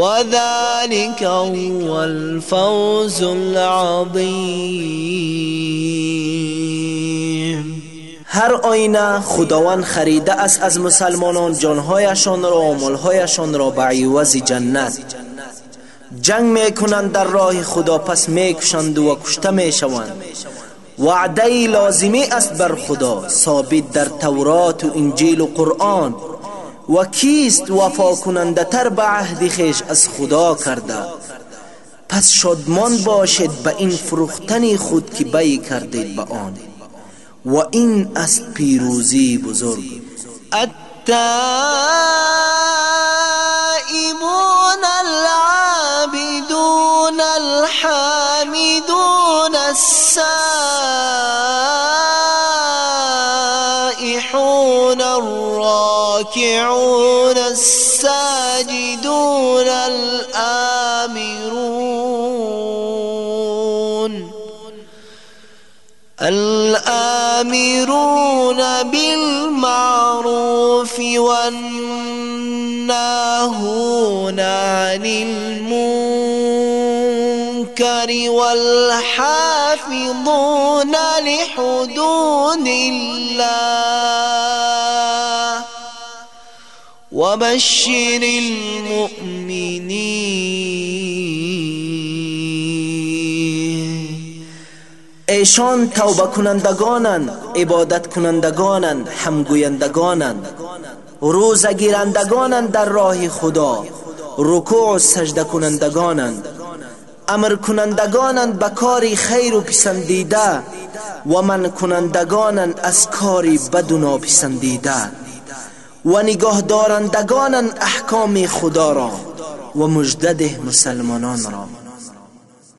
وذلك هو الفوز هر آینه خداوند خریده است از مسلمانان جانهایشان را و مالهایشان را به عوض جنت. جنگ می‌کنند در راه خدا پس می‌کشند و کشته می‌شوند. وعده لازمی است بر خدا ثابت در تورات و انجیل و قرآن. و کیست وفا کننده تر به عهد خیش از خدا کرده. پس شادمان باشد به این فروختن خود که بی کردید به آن. و این از پیروزی بزرگ. التائبون العابدون الحامدون السائحون الراكعون الساجدون الآمرون الآمرون بالمعروف والناهون عن المنكر والحافظون لحدود الله وبشر المؤمنين ایشان توبه کنندگانند عبادت کنندگانند همگویندگانند. روزه گیرندگانند در راه خدا. رکوع و سجده کنندگانند. امر کنندگانند به کاری خیر و پسندیده و من کنندگانند از کاری بد و ناپسندیده و نگاه دارندگانند احکام خدا را و مجدد مسلمانان را.